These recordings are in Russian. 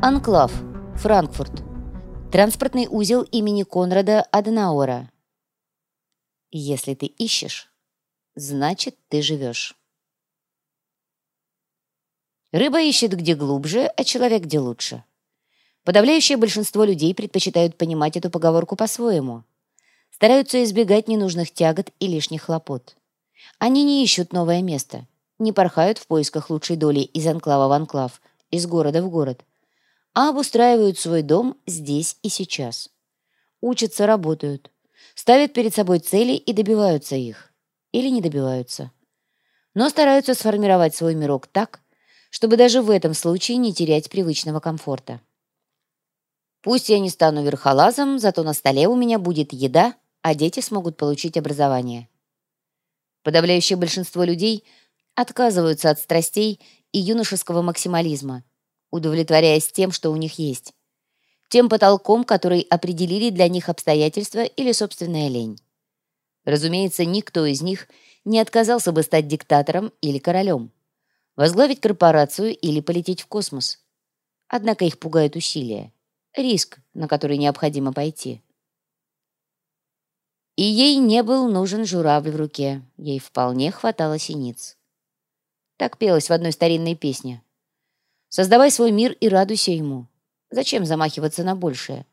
Анклав, Франкфурт. Транспортный узел имени Конрада Аденауэра. Если ты ищешь, значит, ты живешь. Рыба ищет где глубже, а человек где лучше. Подавляющее большинство людей предпочитают понимать эту поговорку по-своему. Стараются избегать ненужных тягот и лишних хлопот. Они не ищут новое место, не порхают в поисках лучшей доли из анклава в анклав, из города в город – а обустраивают свой дом здесь и сейчас. Учатся, работают, ставят перед собой цели и добиваются их. Или не добиваются. Но стараются сформировать свой мирок так, чтобы даже в этом случае не терять привычного комфорта. Пусть я не стану верхолазом, зато на столе у меня будет еда, а дети смогут получить образование. Подавляющее большинство людей отказываются от страстей и юношеского максимализма удовлетворяясь тем, что у них есть. Тем потолком, который определили для них обстоятельства или собственная лень. Разумеется, никто из них не отказался бы стать диктатором или королем, возглавить корпорацию или полететь в космос. Однако их пугают усилия, риск, на который необходимо пойти. И ей не был нужен журавль в руке, ей вполне хватало синиц. Так пелось в одной старинной песне – Создавай свой мир и радуйся ему. Зачем замахиваться на большее?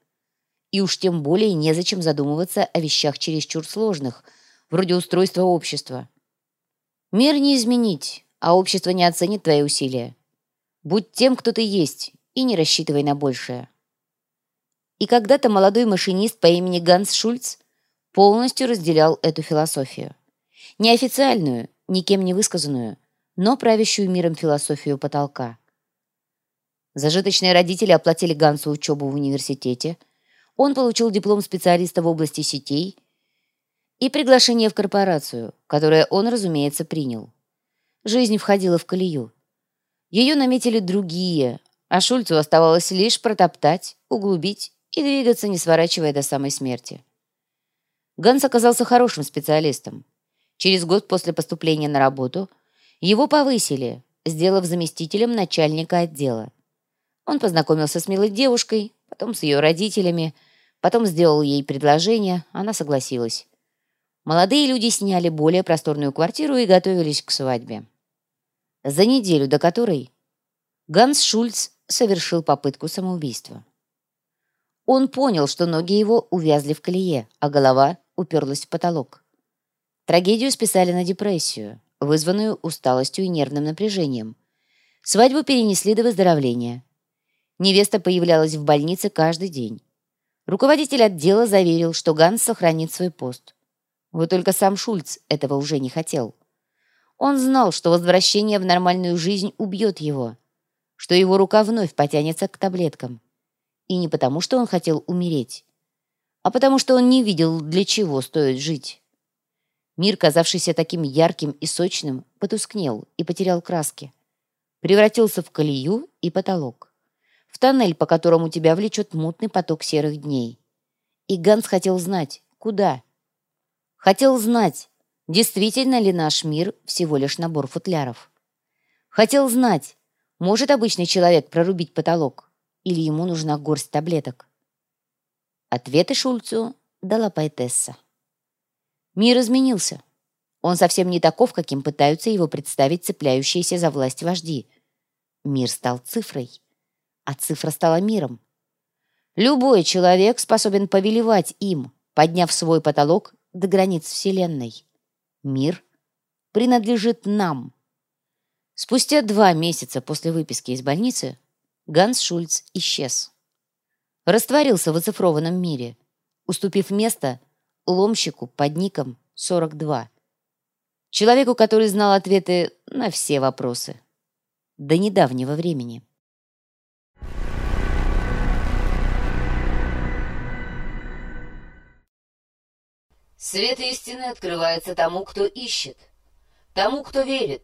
И уж тем более незачем задумываться о вещах чересчур сложных, вроде устройства общества. Мир не изменить, а общество не оценит твои усилия. Будь тем, кто ты есть, и не рассчитывай на большее. И когда-то молодой машинист по имени Ганс Шульц полностью разделял эту философию. Неофициальную, никем не высказанную, но правящую миром философию потолка. Зажиточные родители оплатили Гансу учебу в университете. Он получил диплом специалиста в области сетей и приглашение в корпорацию, которое он, разумеется, принял. Жизнь входила в колею. Ее наметили другие, а Шульцу оставалось лишь протоптать, углубить и двигаться, не сворачивая до самой смерти. Ганс оказался хорошим специалистом. Через год после поступления на работу его повысили, сделав заместителем начальника отдела. Он познакомился с милой девушкой, потом с ее родителями, потом сделал ей предложение, она согласилась. Молодые люди сняли более просторную квартиру и готовились к свадьбе. За неделю до которой Ганс Шульц совершил попытку самоубийства. Он понял, что ноги его увязли в колее, а голова уперлась в потолок. Трагедию списали на депрессию, вызванную усталостью и нервным напряжением. Свадьбу перенесли до выздоровления. Невеста появлялась в больнице каждый день. Руководитель отдела заверил, что Ганс сохранит свой пост. Вот только сам Шульц этого уже не хотел. Он знал, что возвращение в нормальную жизнь убьет его, что его рука вновь потянется к таблеткам. И не потому, что он хотел умереть, а потому, что он не видел, для чего стоит жить. Мир, казавшийся таким ярким и сочным, потускнел и потерял краски. Превратился в колею и потолок в тоннель, по которому тебя влечет мутный поток серых дней. И Ганс хотел знать, куда. Хотел знать, действительно ли наш мир всего лишь набор футляров. Хотел знать, может обычный человек прорубить потолок, или ему нужна горсть таблеток. Ответы Шульцу дала поэтесса. Мир изменился. Он совсем не таков, каким пытаются его представить цепляющиеся за власть вожди. Мир стал цифрой а цифра стала миром. Любой человек способен повелевать им, подняв свой потолок до границ Вселенной. Мир принадлежит нам. Спустя два месяца после выписки из больницы Ганс Шульц исчез. Растворился в оцифрованном мире, уступив место ломщику под ником 42. Человеку, который знал ответы на все вопросы. До недавнего времени. Свет истины открывается тому, кто ищет, тому, кто верит.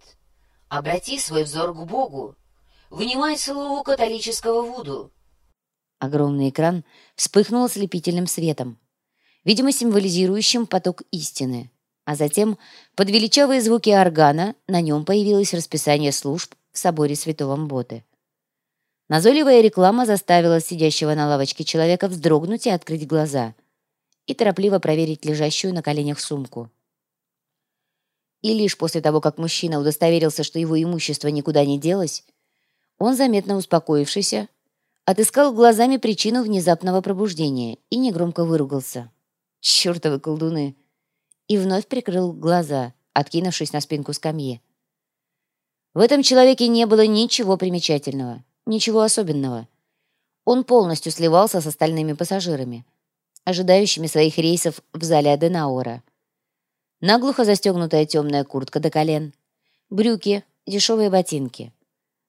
Обрати свой взор к Богу. Внимай слову католического Вуду. Огромный экран вспыхнул ослепительным светом, видимо, символизирующим поток истины. А затем, под величавые звуки органа, на нем появилось расписание служб в соборе святого Мботы. Назойливая реклама заставила сидящего на лавочке человека вздрогнуть и открыть глаза и торопливо проверить лежащую на коленях сумку. И лишь после того, как мужчина удостоверился, что его имущество никуда не делось, он, заметно успокоившийся, отыскал глазами причину внезапного пробуждения и негромко выругался. «Чёртовы колдуны!» И вновь прикрыл глаза, откинувшись на спинку скамьи. В этом человеке не было ничего примечательного, ничего особенного. Он полностью сливался с остальными пассажирами, ожидающими своих рейсов в зале Аденаура. Наглухо застегнутая темная куртка до колен, брюки, дешевые ботинки.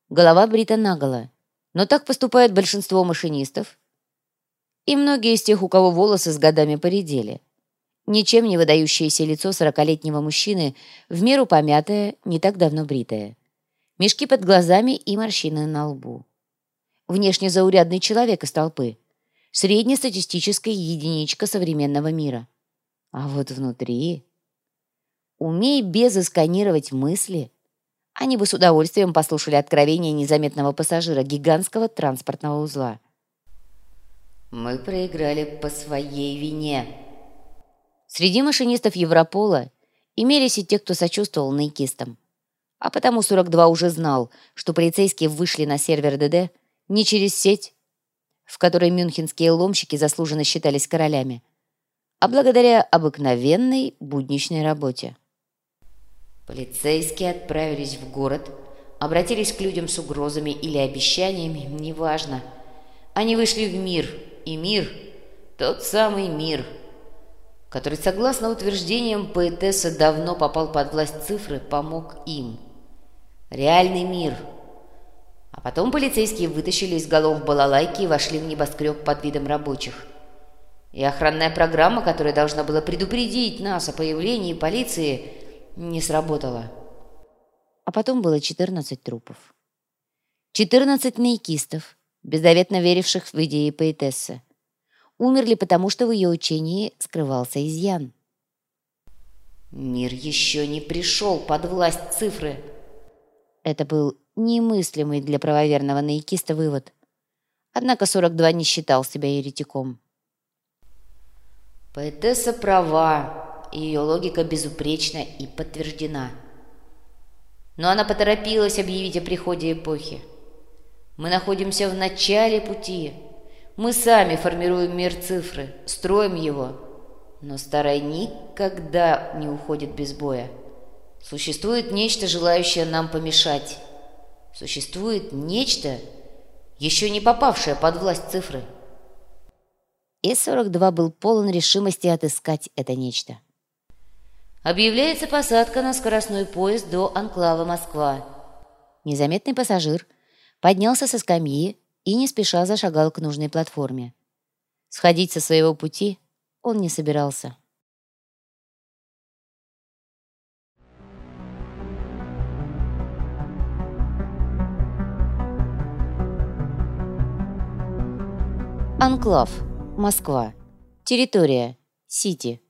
Голова брита наголо, но так поступает большинство машинистов. И многие из тех, у кого волосы с годами поредели. Ничем не выдающееся лицо сорокалетнего мужчины, в меру помятое, не так давно бритое. Мешки под глазами и морщины на лбу. Внешне заурядный человек из толпы. Среднестатистическая единичка современного мира. А вот внутри... Умей безосканировать мысли, они бы с удовольствием послушали откровение незаметного пассажира гигантского транспортного узла. «Мы проиграли по своей вине». Среди машинистов Европола имелись и те, кто сочувствовал наикистам. А потому 42 уже знал, что полицейские вышли на сервер ДД не через сеть, в которой мюнхенские ломщики заслуженно считались королями, а благодаря обыкновенной будничной работе. Полицейские отправились в город, обратились к людям с угрозами или обещаниями, неважно. Они вышли в мир, и мир, тот самый мир, который, согласно утверждениям поэтесса, давно попал под власть цифры, помог им. Реальный мир. Потом полицейские вытащили из голов балалайки и вошли в небоскреб под видом рабочих. И охранная программа, которая должна была предупредить нас о появлении полиции, не сработало. А потом было 14 трупов. 14 наикистов, беззаветно веривших в идеи поэтессы, умерли потому, что в ее учении скрывался изъян. Мир еще не пришел под власть цифры. Это был немыслимый для правоверного наикиста вывод. Однако 42 не считал себя еретиком. Поэтесса права, ее логика безупречна и подтверждена. Но она поторопилась объявить о приходе эпохи. Мы находимся в начале пути. Мы сами формируем мир цифры, строим его. Но старое никогда не уходит без боя. Существует нечто, желающее нам помешать. Существует нечто, еще не попавшее под власть цифры. И-42 был полон решимости отыскать это нечто. Объявляется посадка на скоростной поезд до анклава Москва. Незаметный пассажир поднялся со скамьи и не спеша зашагал к нужной платформе. Сходить со своего пути он не собирался. Анклав. Москва. Территория. Сити.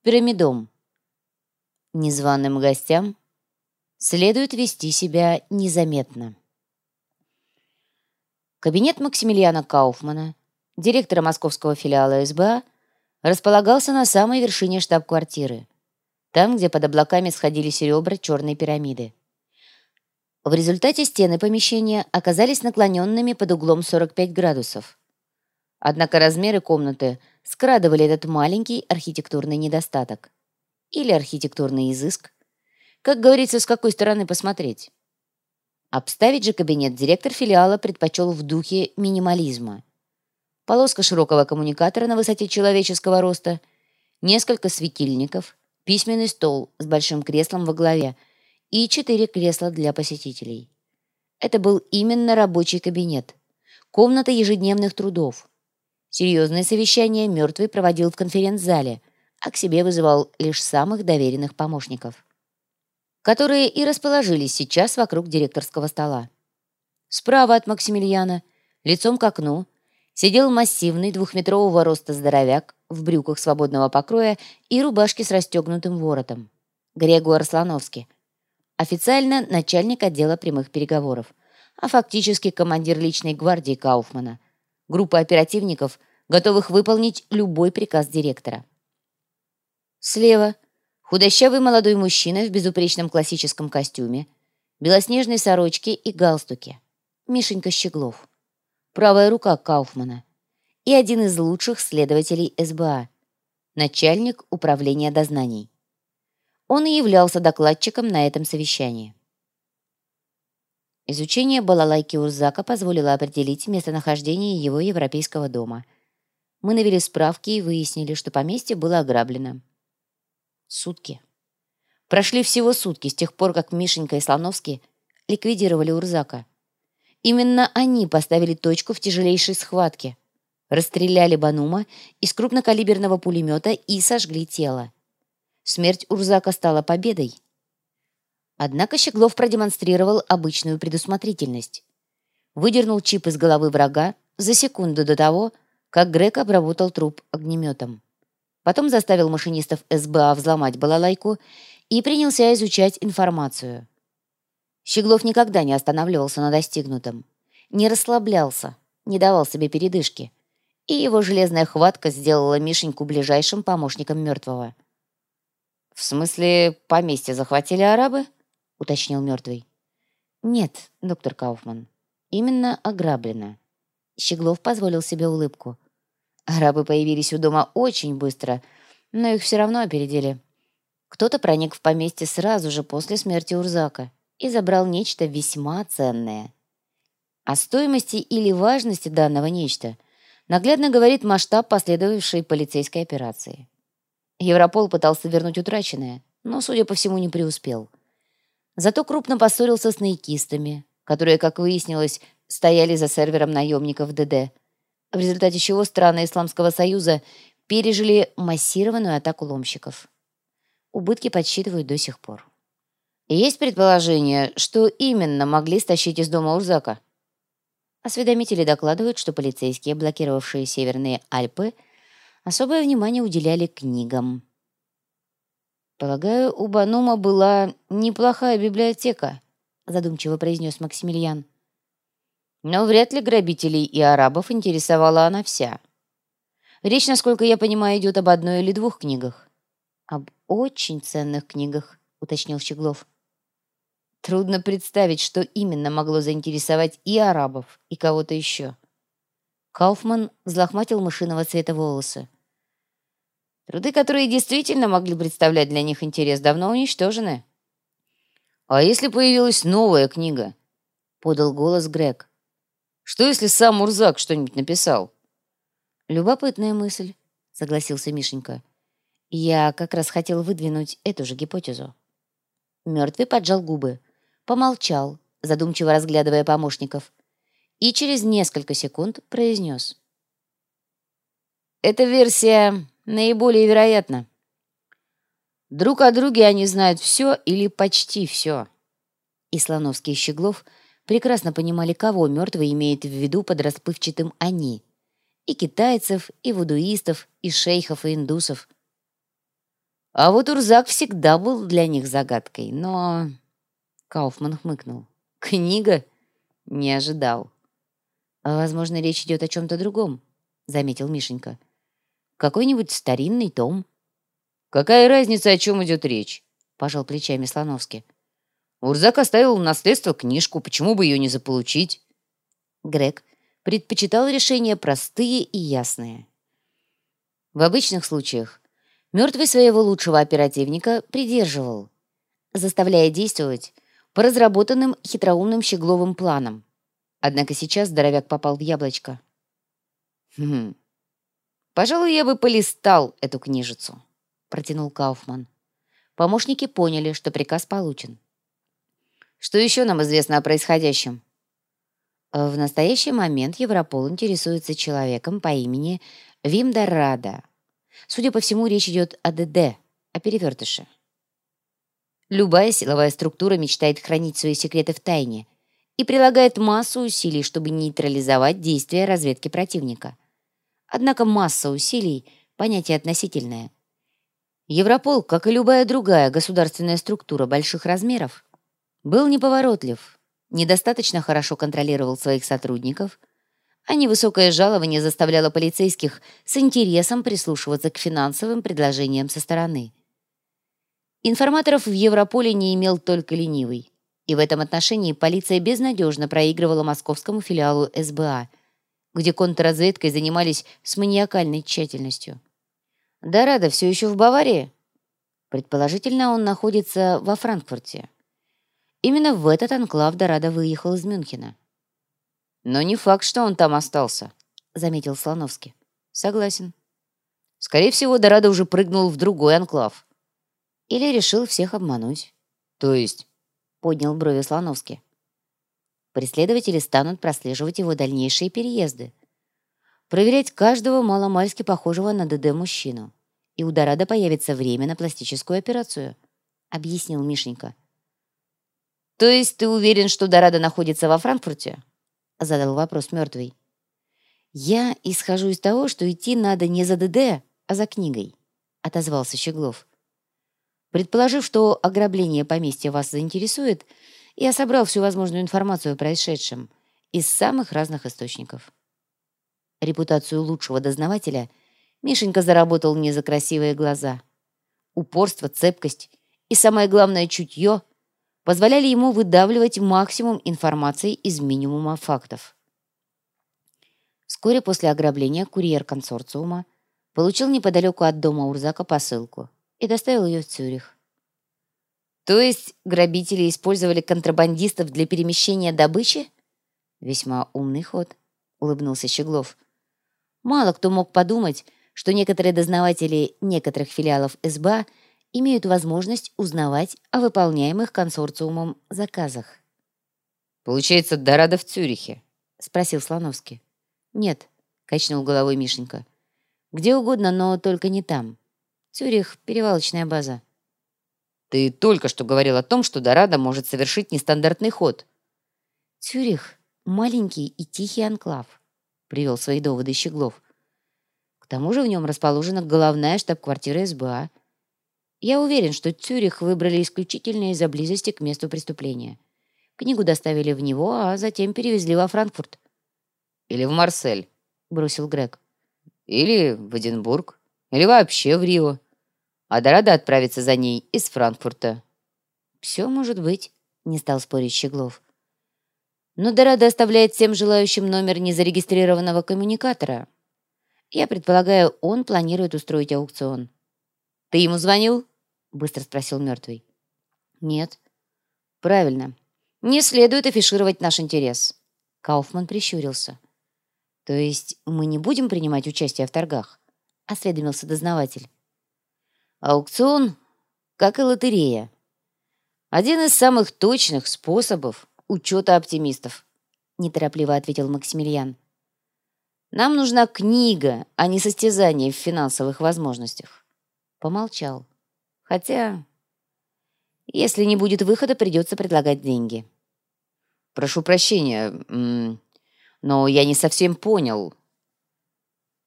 Пирамидом. Незваным гостям следует вести себя незаметно. Кабинет Максимилиана Кауфмана, директора московского филиала СБА, располагался на самой вершине штаб-квартиры, там, где под облаками сходились ребра черной пирамиды. В результате стены помещения оказались наклоненными под углом 45 градусов. Однако размеры комнаты скрадывали этот маленький архитектурный недостаток или архитектурный изыск. Как говорится, с какой стороны посмотреть. Обставить же кабинет директор филиала предпочел в духе минимализма. Полоска широкого коммуникатора на высоте человеческого роста, несколько светильников, письменный стол с большим креслом во главе и четыре кресла для посетителей. Это был именно рабочий кабинет, комната ежедневных трудов. Серьезное совещание мертвый проводил в конференц-зале – а к себе вызывал лишь самых доверенных помощников, которые и расположились сейчас вокруг директорского стола. Справа от Максимилиана, лицом к окну, сидел массивный двухметрового роста здоровяк в брюках свободного покроя и рубашке с расстегнутым воротом. Грегу Арслановский. Официально начальник отдела прямых переговоров. а фактически командир личной гвардии Кауфмана, группа оперативников, готовых выполнить любой приказ директора. Слева худощавый молодой мужчина в безупречном классическом костюме, белоснежной сорочке и галстуке. Мишенька Щеглов. Правая рука Кауфмана. И один из лучших следователей СБА. Начальник управления дознаний. Он и являлся докладчиком на этом совещании. Изучение балалайки Урзака позволило определить местонахождение его европейского дома. Мы навели справки и выяснили, что поместье было ограблено. Сутки. Прошли всего сутки с тех пор, как Мишенька и Слоновский ликвидировали Урзака. Именно они поставили точку в тяжелейшей схватке. Расстреляли Банума из крупнокалиберного пулемета и сожгли тело. Смерть Урзака стала победой. Однако Щеглов продемонстрировал обычную предусмотрительность. Выдернул чип из головы врага за секунду до того, как Грег обработал труп огнеметом. Потом заставил машинистов СБА взломать балалайку и принялся изучать информацию. Щеглов никогда не останавливался на достигнутом, не расслаблялся, не давал себе передышки, и его железная хватка сделала Мишеньку ближайшим помощником мертвого. «В смысле, поместье захватили арабы?» — уточнил мертвый. «Нет, доктор Кауфман, именно ограблено». Щеглов позволил себе улыбку. Арабы появились у дома очень быстро, но их все равно опередили. Кто-то проник в поместье сразу же после смерти Урзака и забрал нечто весьма ценное. О стоимости или важности данного нечто наглядно говорит масштаб последовавшей полицейской операции. Европол пытался вернуть утраченное, но, судя по всему, не преуспел. Зато крупно поссорился с наикистами, которые, как выяснилось, стояли за сервером наемников ДД – в результате чего страны Исламского Союза пережили массированную атаку ломщиков. Убытки подсчитывают до сих пор. Есть предположение, что именно могли стащить из дома Урзака? Осведомители докладывают, что полицейские, блокировавшие Северные Альпы, особое внимание уделяли книгам. «Полагаю, у Банума была неплохая библиотека», задумчиво произнес Максимилиан. Но вряд ли грабителей и арабов интересовала она вся. Речь, насколько я понимаю, идет об одной или двух книгах. «Об очень ценных книгах», — уточнил Щеглов. Трудно представить, что именно могло заинтересовать и арабов, и кого-то еще. Кауфман взлохматил мышиного цвета волосы. Труды, которые действительно могли представлять для них интерес, давно уничтожены. «А если появилась новая книга?» — подал голос Грег. Что, если сам Мурзак что-нибудь написал?» «Любопытная мысль», — согласился Мишенька. «Я как раз хотел выдвинуть эту же гипотезу». Мертвый поджал губы, помолчал, задумчиво разглядывая помощников, и через несколько секунд произнес. «Эта версия наиболее вероятна. Друг о друге они знают все или почти все». И Слоновский и Щеглов — прекрасно понимали, кого мертвый имеет в виду под расплывчатым «они». И китайцев, и вудуистов, и шейхов, и индусов. А вот Урзак всегда был для них загадкой, но... Кауфман хмыкнул. «Книга? Не ожидал». «Возможно, речь идет о чем-то другом», — заметил Мишенька. «Какой-нибудь старинный том». «Какая разница, о чем идет речь?» — пожал плечами Слоновский. Урзак оставил в наследство книжку, почему бы ее не заполучить? Грег предпочитал решения простые и ясные. В обычных случаях мертвый своего лучшего оперативника придерживал, заставляя действовать по разработанным хитроумным щегловым планам. Однако сейчас здоровяк попал в яблочко. «Хм, пожалуй, я бы полистал эту книжицу», — протянул Кауфман. Помощники поняли, что приказ получен. Что еще нам известно о происходящем? В настоящий момент Европол интересуется человеком по имени Вимдарада. Судя по всему, речь идет о ДД, о перевертыше. Любая силовая структура мечтает хранить свои секреты в тайне и прилагает массу усилий, чтобы нейтрализовать действия разведки противника. Однако масса усилий – понятие относительное. Европол, как и любая другая государственная структура больших размеров, был неповоротлив, недостаточно хорошо контролировал своих сотрудников, а невысокое жалование заставляло полицейских с интересом прислушиваться к финансовым предложениям со стороны. Информаторов в Европоле не имел только ленивый, и в этом отношении полиция безнадежно проигрывала московскому филиалу СБА, где контрразведкой занимались с маниакальной тщательностью. «Дорадо все еще в Баварии?» Предположительно, он находится во Франкфурте. Именно в этот анклав Дорадо выехал из Мюнхена. «Но не факт, что он там остался», — заметил Слоновский. «Согласен. Скорее всего, Дорадо уже прыгнул в другой анклав. Или решил всех обмануть. То есть...» — поднял брови Слоновский. Преследователи станут прослеживать его дальнейшие переезды. Проверять каждого маломальски похожего на ДД мужчину. И у Дорадо появится время на пластическую операцию, — объяснил Мишенька. «То есть ты уверен, что Дорадо находится во Франкфурте?» — задал вопрос мертвый. «Я исхожу из того, что идти надо не за ДД, а за книгой», — отозвался Щеглов. «Предположив, что ограбление поместья вас заинтересует, я собрал всю возможную информацию о происшедшем из самых разных источников». Репутацию лучшего дознавателя Мишенька заработал не за красивые глаза. Упорство, цепкость и, самое главное, чутье — позволяли ему выдавливать максимум информации из минимума фактов. Вскоре после ограбления курьер консорциума получил неподалеку от дома Урзака посылку и доставил ее в Цюрих. То есть грабители использовали контрабандистов для перемещения добычи? Весьма умный ход, улыбнулся Щеглов. Мало кто мог подумать, что некоторые дознаватели некоторых филиалов СБА – имеют возможность узнавать о выполняемых консорциумом заказах. «Получается, Дорадо в Цюрихе?» — спросил Слоновский. «Нет», — качнул головой Мишенька. «Где угодно, но только не там. Цюрих — перевалочная база». «Ты только что говорил о том, что Дорадо может совершить нестандартный ход». «Цюрих — маленький и тихий анклав», — привел свои доводы Щеглов. «К тому же в нем расположена головная штаб-квартира СБА — я уверен, что Цюрих выбрали исключительно из-за близости к месту преступления. Книгу доставили в него, а затем перевезли во Франкфурт. «Или в Марсель», — бросил Грег. «Или в Эдинбург. Или вообще в Рио. А Дорадо отправится за ней из Франкфурта». «Все может быть», — не стал спорить Щеглов. «Но Дорадо оставляет всем желающим номер незарегистрированного коммуникатора. Я предполагаю, он планирует устроить аукцион». «Ты ему звонил?» быстро спросил мертвый. Нет. Правильно. Не следует афишировать наш интерес. Кауфман прищурился. То есть мы не будем принимать участие в торгах? Осведомился дознаватель. Аукцион, как и лотерея. Один из самых точных способов учета оптимистов, неторопливо ответил Максимилиан. Нам нужна книга, а не состязание в финансовых возможностях. Помолчал. Хотя, если не будет выхода, придется предлагать деньги. Прошу прощения, но я не совсем понял,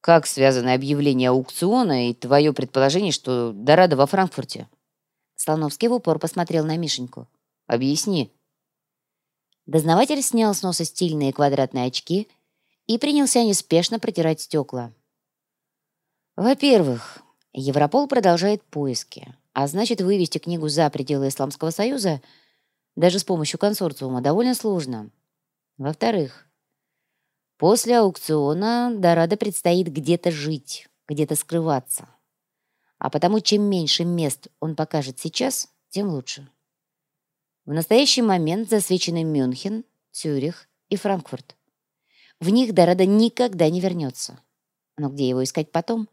как связаны объявление аукциона и твое предположение, что Дорадо во Франкфурте? Слоновский в упор посмотрел на Мишеньку. Объясни. Дознаватель снял с носа стильные квадратные очки и принялся неспешно протирать стекла. Во-первых, Европол продолжает поиски. А значит, вывести книгу за пределы Исламского Союза даже с помощью консорциума довольно сложно. Во-вторых, после аукциона Дорадо предстоит где-то жить, где-то скрываться. А потому чем меньше мест он покажет сейчас, тем лучше. В настоящий момент засвечены Мюнхен, Цюрих и Франкфурт. В них Дорадо никогда не вернется. Но где его искать потом?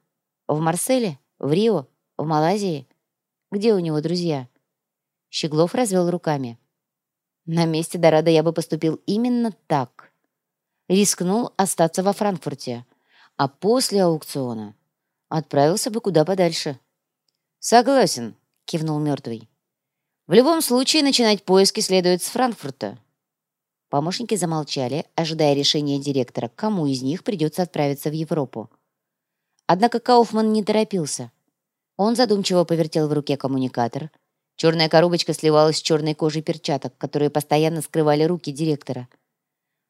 В Марселе? В Рио? В Малайзии? Где у него друзья?» Щеглов развел руками. «На месте Дорадо я бы поступил именно так. Рискнул остаться во Франкфурте, а после аукциона отправился бы куда подальше». «Согласен», — кивнул мертвый. «В любом случае начинать поиски следует с Франкфурта». Помощники замолчали, ожидая решения директора, кому из них придется отправиться в Европу. Однако Кауфман не торопился. Он задумчиво повертел в руке коммуникатор, Черная коробочка сливалась с черной кожей перчаток, которые постоянно скрывали руки директора.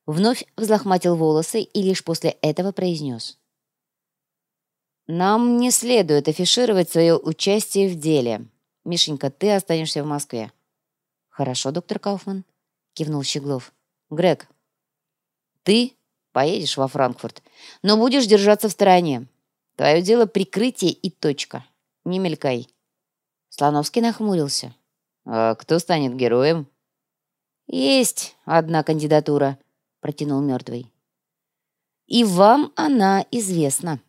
Вновь взлохматил волосы и лишь после этого произнес. «Нам не следует афишировать свое участие в деле. Мишенька, ты останешься в Москве». «Хорошо, доктор Кауфман», — кивнул Щеглов. «Грег, ты поедешь во Франкфурт, но будешь держаться в стороне. Твое дело прикрытие и точка. Не мелькай». Слоновский нахмурился. «А кто станет героем?» «Есть одна кандидатура», — протянул мертвый. «И вам она известна».